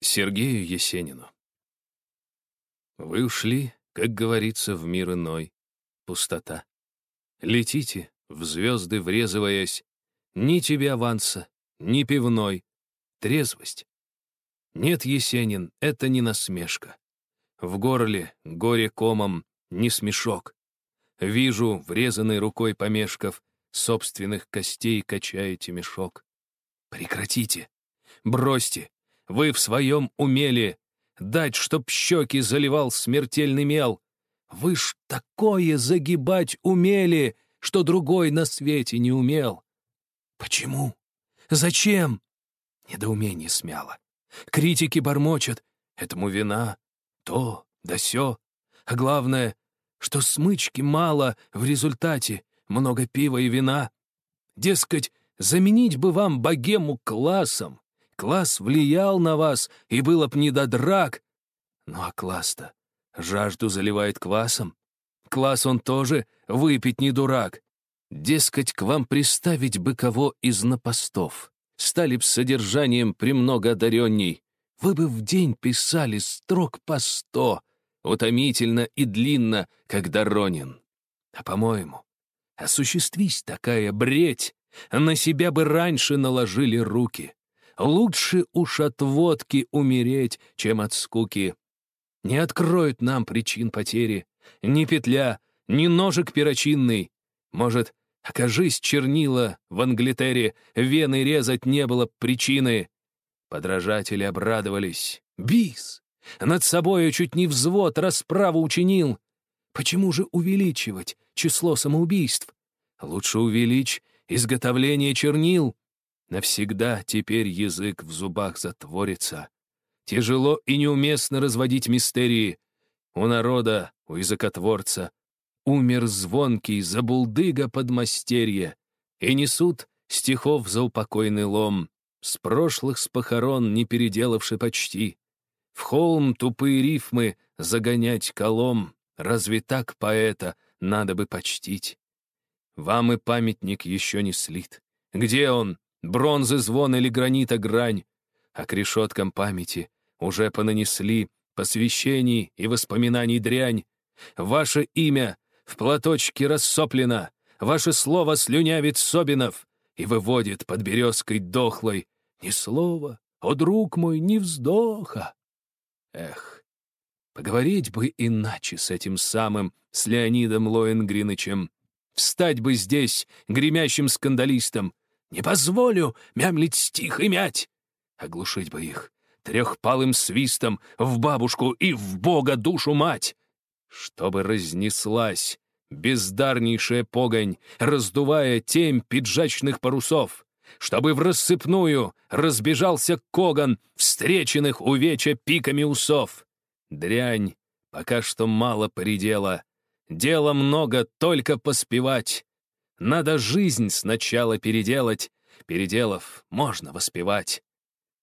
Сергею Есенину. Вы ушли, как говорится, в мир иной. Пустота. Летите, в звезды врезываясь. Ни тебе аванса, ни пивной. Трезвость. Нет, Есенин, это не насмешка. В горле, горе комом, не смешок. Вижу, врезанный рукой помешков, собственных костей качаете мешок. Прекратите. Бросьте. Вы в своем умели. Дать, чтоб щеки заливал смертельный мел. Вы ж такое загибать умели, что другой на свете не умел. Почему? Зачем? Недоумение смяло. Критики бормочут. Этому вина. То, да сё. А главное, что смычки мало в результате, много пива и вина. Дескать, заменить бы вам богему классом. Класс влиял на вас, и было б не до драк. Ну а класс-то жажду заливает квасом. Класс он тоже выпить не дурак. Дескать, к вам приставить бы кого из напостов. Стали б содержанием премного одаренней. Вы бы в день писали строк по сто, утомительно и длинно, как Доронин. А по-моему, осуществись такая бредь, на себя бы раньше наложили руки. Лучше уж от водки умереть, чем от скуки. Не откроют нам причин потери ни петля, ни ножик перочинный. Может, окажись чернила в Англитере, вены резать не было причины. Подражатели обрадовались. Бис! Над собою чуть не взвод расправу учинил. Почему же увеличивать число самоубийств? Лучше увеличь изготовление чернил. Навсегда теперь язык в зубах затворится. Тяжело и неуместно разводить мистерии. У народа, у языкотворца, умер звонкий забулдыга подмастерье, и несут стихов за упокойный лом, с прошлых с похорон не переделавши почти. В холм тупые рифмы загонять колом, разве так поэта надо бы почтить? Вам и памятник еще не слит. Где он, бронзы звон или гранита грань, а к решеткам памяти уже понанесли посвящений и воспоминаний дрянь. Ваше имя в платочке рассоплено, ваше слово слюнявит Собинов и выводит под березкой дохлой ни слова, о, друг мой, ни вздоха. Эх, поговорить бы иначе с этим самым, с Леонидом Лоенгринычем. Встать бы здесь, гремящим скандалистом, не позволю мямлить стих и мять. Оглушить бы их трехпалым свистом в бабушку и в бога душу мать. Чтобы разнеслась бездарнейшая погонь, раздувая темь пиджачных парусов. Чтобы в рассыпную разбежался коган, встреченных увеча пиками усов. Дрянь пока что мало поредела. Дела много, только поспевать. Надо жизнь сначала переделать, переделав, можно воспевать.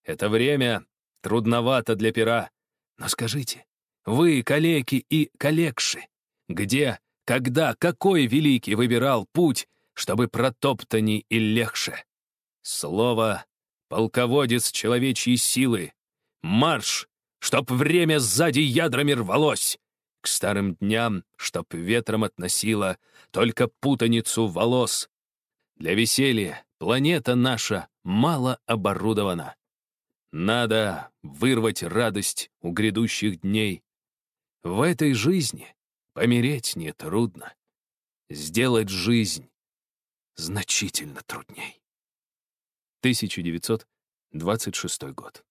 Это время трудновато для пера. Но скажите, вы, калеки и калекши, где, когда, какой великий выбирал путь, чтобы протоптани и легше? Слово — полководец человечьей силы. Марш, чтоб время сзади ядрами рвалось к старым дням, чтоб ветром относила только путаницу волос. Для веселья планета наша мало оборудована. Надо вырвать радость у грядущих дней. В этой жизни помереть нетрудно. Сделать жизнь значительно трудней. 1926 год.